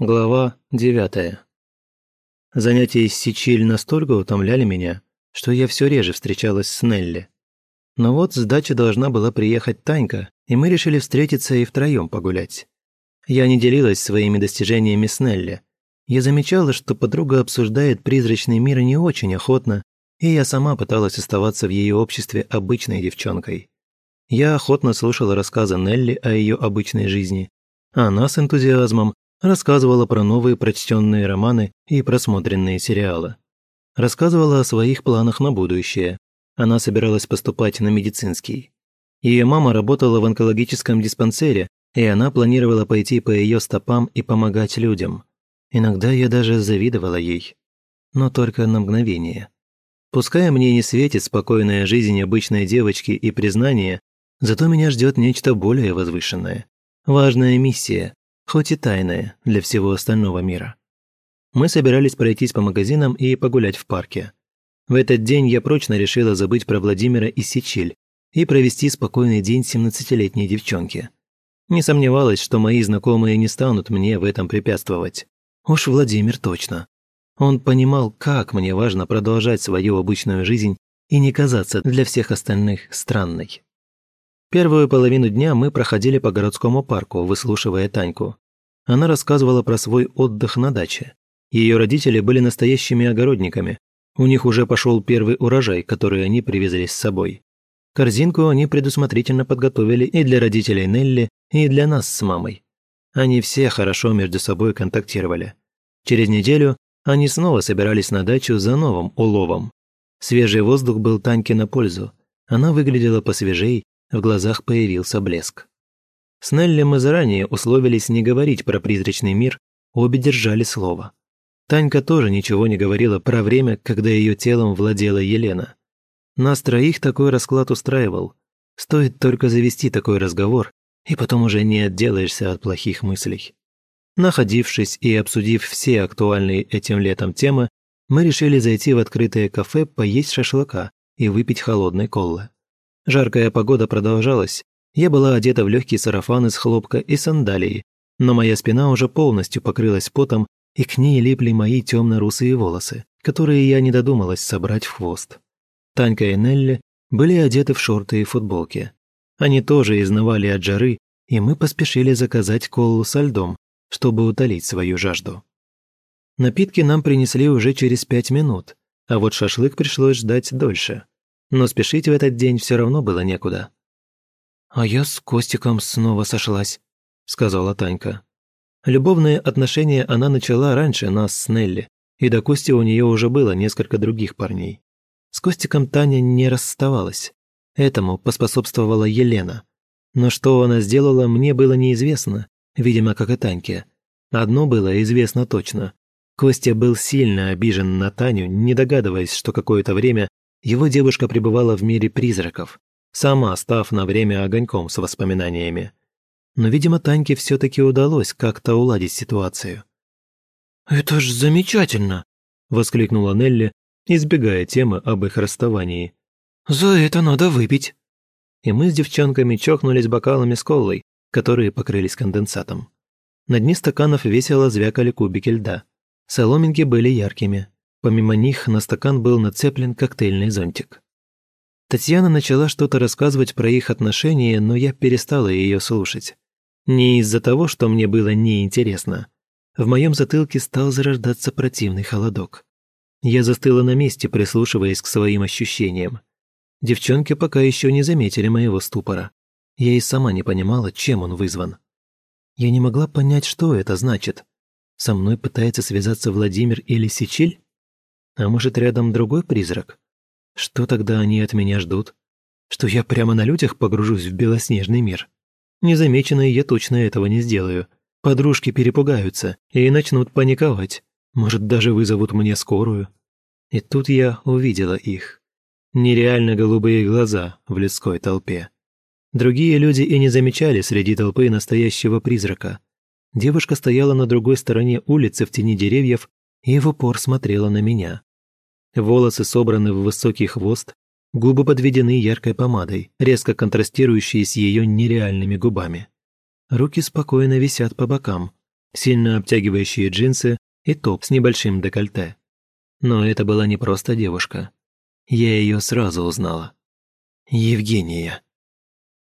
Глава девятая. Занятия с Сичиль настолько утомляли меня, что я все реже встречалась с Нелли. Но вот с дачи должна была приехать Танька, и мы решили встретиться и втроем погулять. Я не делилась своими достижениями с Нелли. Я замечала, что подруга обсуждает призрачный мир не очень охотно, и я сама пыталась оставаться в ее обществе обычной девчонкой. Я охотно слушала рассказы Нелли о ее обычной жизни, а она с энтузиазмом рассказывала про новые прочтенные романы и просмотренные сериалы. Рассказывала о своих планах на будущее. Она собиралась поступать на медицинский. Ее мама работала в онкологическом диспансере, и она планировала пойти по ее стопам и помогать людям. Иногда я даже завидовала ей. Но только на мгновение. Пускай мне не светит спокойная жизнь обычной девочки и признание, зато меня ждет нечто более возвышенное. Важная миссия, хоть и тайное для всего остального мира. Мы собирались пройтись по магазинам и погулять в парке. В этот день я прочно решила забыть про Владимира и Сичиль и провести спокойный день 17-летней девчонки. Не сомневалась, что мои знакомые не станут мне в этом препятствовать. Уж Владимир точно. Он понимал, как мне важно продолжать свою обычную жизнь и не казаться для всех остальных странной. Первую половину дня мы проходили по городскому парку, выслушивая Таньку. Она рассказывала про свой отдых на даче. Ее родители были настоящими огородниками. У них уже пошел первый урожай, который они привезли с собой. Корзинку они предусмотрительно подготовили и для родителей Нелли, и для нас с мамой. Они все хорошо между собой контактировали. Через неделю они снова собирались на дачу за новым уловом. Свежий воздух был Таньке на пользу. Она выглядела посвежей, в глазах появился блеск. С Нелли мы заранее условились не говорить про призрачный мир, обе держали слово. Танька тоже ничего не говорила про время, когда ее телом владела Елена. Нас троих такой расклад устраивал. Стоит только завести такой разговор, и потом уже не отделаешься от плохих мыслей. Находившись и обсудив все актуальные этим летом темы, мы решили зайти в открытое кафе поесть шашлыка и выпить холодной коллы. Жаркая погода продолжалась, я была одета в легкий сарафан из хлопка и сандалии, но моя спина уже полностью покрылась потом, и к ней липли мои темно-русые волосы, которые я не додумалась собрать в хвост. Танька и Нелли были одеты в шорты и футболки. Они тоже изнывали от жары, и мы поспешили заказать колу со льдом, чтобы утолить свою жажду. Напитки нам принесли уже через пять минут, а вот шашлык пришлось ждать дольше. Но спешить в этот день все равно было некуда. «А я с Костиком снова сошлась», — сказала Танька. Любовные отношения она начала раньше нас с Нелли, и до Кости у нее уже было несколько других парней. С Костиком Таня не расставалась. Этому поспособствовала Елена. Но что она сделала, мне было неизвестно, видимо, как и Таньке. Одно было известно точно. Костя был сильно обижен на Таню, не догадываясь, что какое-то время его девушка пребывала в мире призраков, сама став на время огоньком с воспоминаниями. Но, видимо, Таньке все-таки удалось как-то уладить ситуацию. «Это ж замечательно!» – воскликнула Нелли, избегая темы об их расставании. «За это надо выпить!» И мы с девчонками чокнулись бокалами с колой, которые покрылись конденсатом. На дне стаканов весело звякали кубики льда. Соломинки были яркими. Помимо них на стакан был нацеплен коктейльный зонтик. Татьяна начала что-то рассказывать про их отношения, но я перестала ее слушать. Не из-за того, что мне было неинтересно. В моем затылке стал зарождаться противный холодок. Я застыла на месте, прислушиваясь к своим ощущениям. Девчонки пока еще не заметили моего ступора. Я и сама не понимала, чем он вызван. Я не могла понять, что это значит. Со мной пытается связаться Владимир или Сичиль? А может, рядом другой призрак? Что тогда они от меня ждут? Что я прямо на людях погружусь в белоснежный мир? Незамеченной я точно этого не сделаю. Подружки перепугаются и начнут паниковать. Может, даже вызовут мне скорую. И тут я увидела их. Нереально голубые глаза в людской толпе. Другие люди и не замечали среди толпы настоящего призрака. Девушка стояла на другой стороне улицы в тени деревьев и в упор смотрела на меня. Волосы собраны в высокий хвост, губы подведены яркой помадой, резко контрастирующей с ее нереальными губами. Руки спокойно висят по бокам, сильно обтягивающие джинсы и топ с небольшим декольте. Но это была не просто девушка. Я ее сразу узнала. Евгения.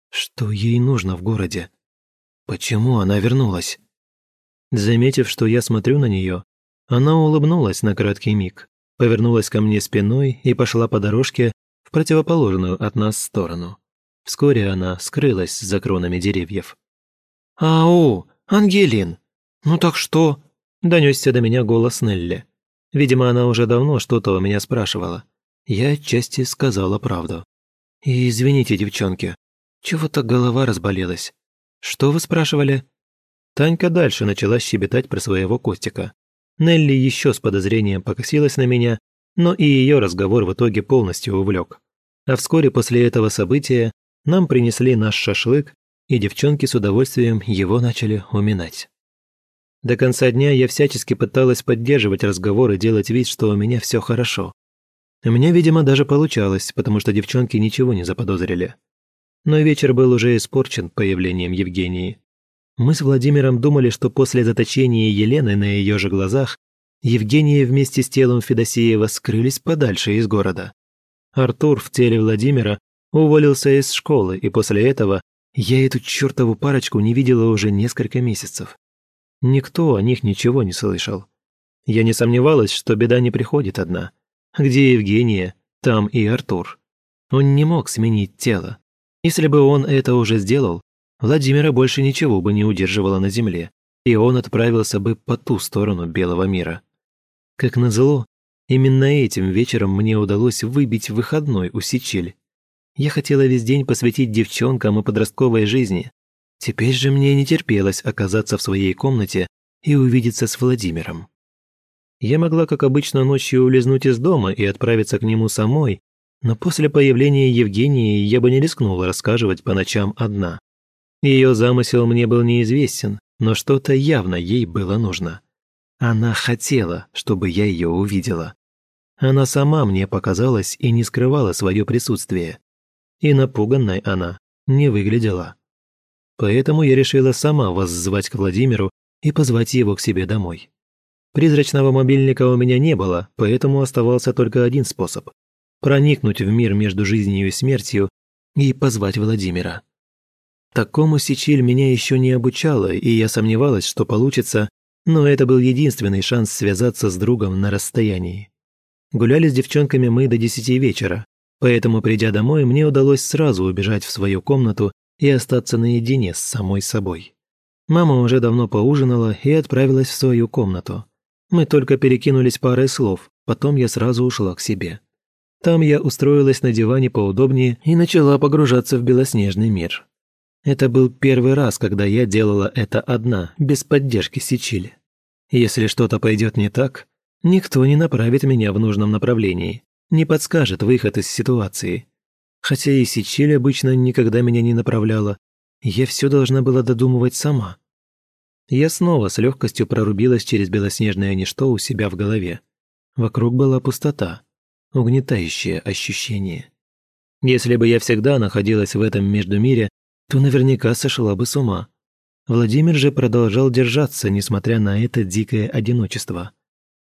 Что ей нужно в городе? Почему она вернулась? Заметив, что я смотрю на нее, она улыбнулась на краткий миг, повернулась ко мне спиной и пошла по дорожке в противоположную от нас сторону. Вскоре она скрылась за кронами деревьев. «Ау, Ангелин! Ну так что?» – донесся до меня голос Нелли. Видимо, она уже давно что-то у меня спрашивала. Я отчасти сказала правду. И извините, девчонки, чего-то голова разболелась. Что вы спрашивали? Танька дальше начала щебетать про своего Костика. Нелли еще с подозрением покосилась на меня, но и ее разговор в итоге полностью увлек. А вскоре после этого события нам принесли наш шашлык, и девчонки с удовольствием его начали уминать. До конца дня я всячески пыталась поддерживать разговор и делать вид, что у меня все хорошо. Меня, видимо, даже получалось, потому что девчонки ничего не заподозрили. Но вечер был уже испорчен появлением Евгении. Мы с Владимиром думали, что после заточения Елены на ее же глазах Евгения вместе с телом Федосеева скрылись подальше из города. Артур в теле Владимира уволился из школы, и после этого я эту чертову парочку не видела уже несколько месяцев. Никто о них ничего не слышал. Я не сомневалась, что беда не приходит одна – где Евгения, там и Артур. Он не мог сменить тело. Если бы он это уже сделал, Владимира больше ничего бы не удерживало на земле, и он отправился бы по ту сторону белого мира. Как назло, именно этим вечером мне удалось выбить выходной у Сичиль. Я хотела весь день посвятить девчонкам и подростковой жизни. Теперь же мне не терпелось оказаться в своей комнате и увидеться с Владимиром. Я могла, как обычно, ночью улизнуть из дома и отправиться к нему самой, но после появления Евгении я бы не рискнула рассказывать по ночам одна. Ее замысел мне был неизвестен, но что-то явно ей было нужно. Она хотела, чтобы я ее увидела. Она сама мне показалась и не скрывала свое присутствие. И напуганной она не выглядела. Поэтому я решила сама воззвать к Владимиру и позвать его к себе домой. Призрачного мобильника у меня не было, поэтому оставался только один способ – проникнуть в мир между жизнью и смертью и позвать Владимира. Такому Сичиль меня еще не обучала, и я сомневалась, что получится, но это был единственный шанс связаться с другом на расстоянии. Гуляли с девчонками мы до десяти вечера, поэтому, придя домой, мне удалось сразу убежать в свою комнату и остаться наедине с самой собой. Мама уже давно поужинала и отправилась в свою комнату. Мы только перекинулись парой слов, потом я сразу ушла к себе. Там я устроилась на диване поудобнее и начала погружаться в белоснежный мир. Это был первый раз, когда я делала это одна, без поддержки Сичили. Если что-то пойдет не так, никто не направит меня в нужном направлении, не подскажет выход из ситуации. Хотя и Сичили обычно никогда меня не направляла, я все должна была додумывать сама. Я снова с легкостью прорубилась через белоснежное ничто у себя в голове. Вокруг была пустота, угнетающее ощущение. Если бы я всегда находилась в этом междумире, то наверняка сошла бы с ума. Владимир же продолжал держаться, несмотря на это дикое одиночество.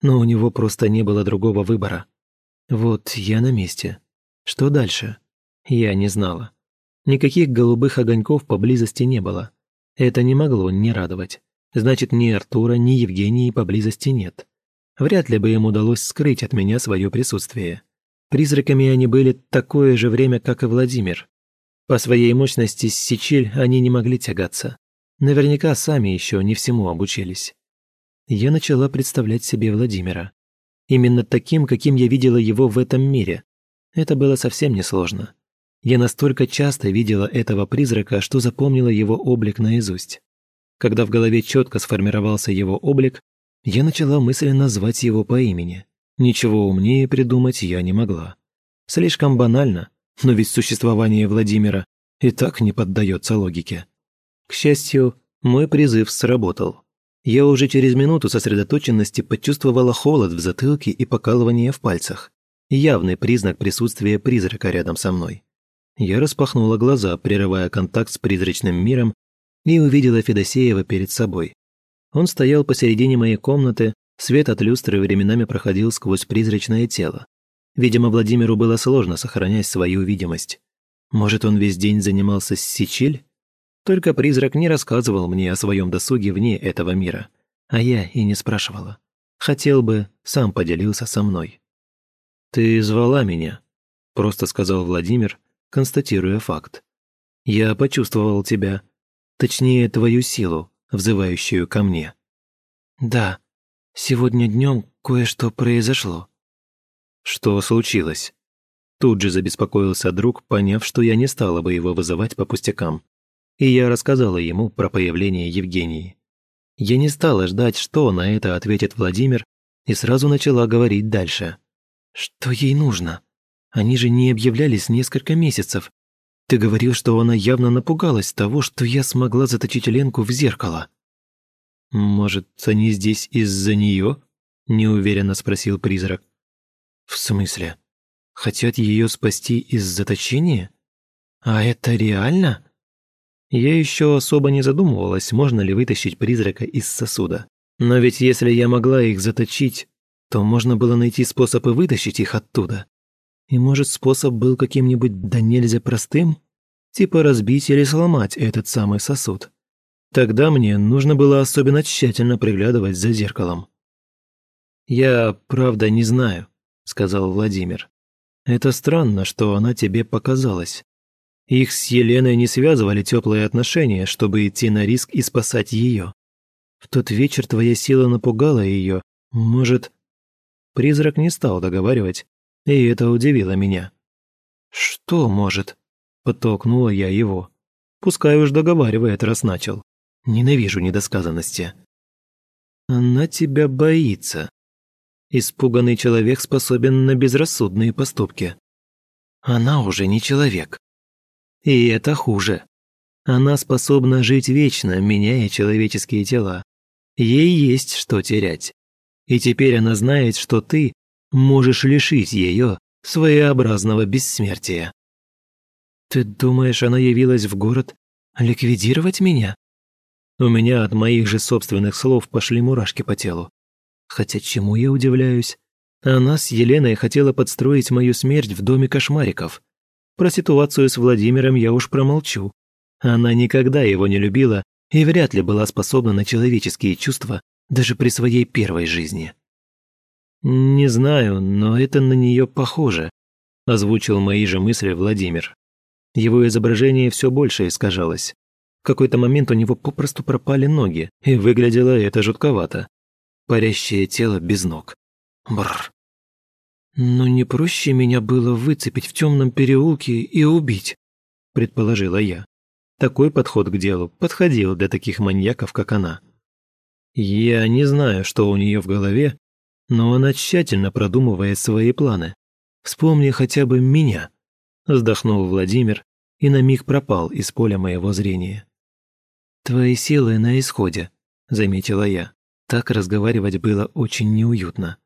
Но у него просто не было другого выбора. Вот я на месте. Что дальше? Я не знала. Никаких голубых огоньков поблизости не было. Это не могло не радовать. Значит, ни Артура, ни Евгении поблизости нет. Вряд ли бы им удалось скрыть от меня свое присутствие. Призраками они были такое же время, как и Владимир. По своей мощности с Сичиль они не могли тягаться. Наверняка сами еще не всему обучились. Я начала представлять себе Владимира. Именно таким, каким я видела его в этом мире. Это было совсем несложно. Я настолько часто видела этого призрака, что запомнила его облик наизусть. Когда в голове четко сформировался его облик, я начала мысленно звать его по имени. Ничего умнее придумать я не могла. Слишком банально, но ведь существование Владимира и так не поддается логике. К счастью, мой призыв сработал. Я уже через минуту сосредоточенности почувствовала холод в затылке и покалывание в пальцах. Явный признак присутствия призрака рядом со мной. Я распахнула глаза, прерывая контакт с призрачным миром и увидела Федосеева перед собой. Он стоял посередине моей комнаты, свет от люстры временами проходил сквозь призрачное тело. Видимо, Владимиру было сложно сохранять свою видимость. Может, он весь день занимался с Сичиль? Только призрак не рассказывал мне о своем досуге вне этого мира. А я и не спрашивала. Хотел бы, сам поделился со мной. «Ты звала меня», — просто сказал Владимир, констатируя факт. «Я почувствовал тебя, точнее, твою силу, взывающую ко мне». «Да, сегодня днем кое-что произошло». «Что случилось?» Тут же забеспокоился друг, поняв, что я не стала бы его вызывать по пустякам. И я рассказала ему про появление Евгении. Я не стала ждать, что на это ответит Владимир, и сразу начала говорить дальше. «Что ей нужно? Они же не объявлялись несколько месяцев. Ты говорил, что она явно напугалась того, что я смогла заточить Ленку в зеркало». «Может, они здесь из-за нее?» – неуверенно спросил призрак. «В смысле? Хотят ее спасти из заточения? А это реально?» Я еще особо не задумывалась, можно ли вытащить призрака из сосуда. Но ведь если я могла их заточить, то можно было найти способ и вытащить их оттуда. И может способ был каким-нибудь да нельзя простым? Типа разбить или сломать этот самый сосуд. Тогда мне нужно было особенно тщательно приглядывать за зеркалом. «Я, правда, не знаю», — сказал Владимир. «Это странно, что она тебе показалась. Их с Еленой не связывали теплые отношения, чтобы идти на риск и спасать ее. В тот вечер твоя сила напугала ее. Может...» Призрак не стал договаривать, и это удивило меня. «Что может?» – подтолкнула я его. Пускай уж договаривает, раз начал. Ненавижу недосказанности. Она тебя боится. Испуганный человек способен на безрассудные поступки. Она уже не человек. И это хуже. Она способна жить вечно, меняя человеческие тела. Ей есть что терять. И теперь она знает, что ты можешь лишить ее своеобразного бессмертия. Ты думаешь, она явилась в город ликвидировать меня? У меня от моих же собственных слов пошли мурашки по телу. Хотя чему я удивляюсь? Она с Еленой хотела подстроить мою смерть в доме кошмариков. Про ситуацию с Владимиром я уж промолчу. Она никогда его не любила и вряд ли была способна на человеческие чувства даже при своей первой жизни. «Не знаю, но это на нее похоже», – озвучил мои же мысли Владимир. Его изображение все больше искажалось. В какой-то момент у него попросту пропали ноги, и выглядело это жутковато. Парящее тело без ног. Бррр. «Но не проще меня было выцепить в темном переулке и убить», – предположила я. Такой подход к делу подходил для таких маньяков, как она. Я не знаю, что у нее в голове, но она тщательно продумывает свои планы. Вспомни хотя бы меня», – вздохнул Владимир и на миг пропал из поля моего зрения. «Твои силы на исходе», — заметила я. Так разговаривать было очень неуютно.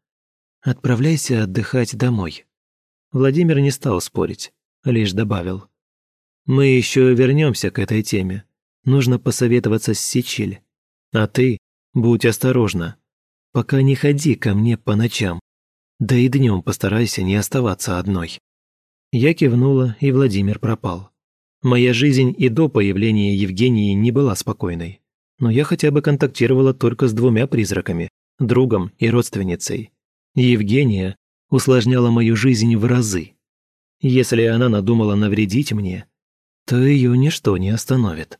«Отправляйся отдыхать домой». Владимир не стал спорить, лишь добавил. «Мы еще вернемся к этой теме. Нужно посоветоваться с Сичиль. А ты будь осторожна. Пока не ходи ко мне по ночам. Да и днем постарайся не оставаться одной». Я кивнула, и Владимир пропал. Моя жизнь и до появления Евгении не была спокойной. Но я хотя бы контактировала только с двумя призраками, другом и родственницей. Евгения усложняла мою жизнь в разы. Если она надумала навредить мне, то ее ничто не остановит.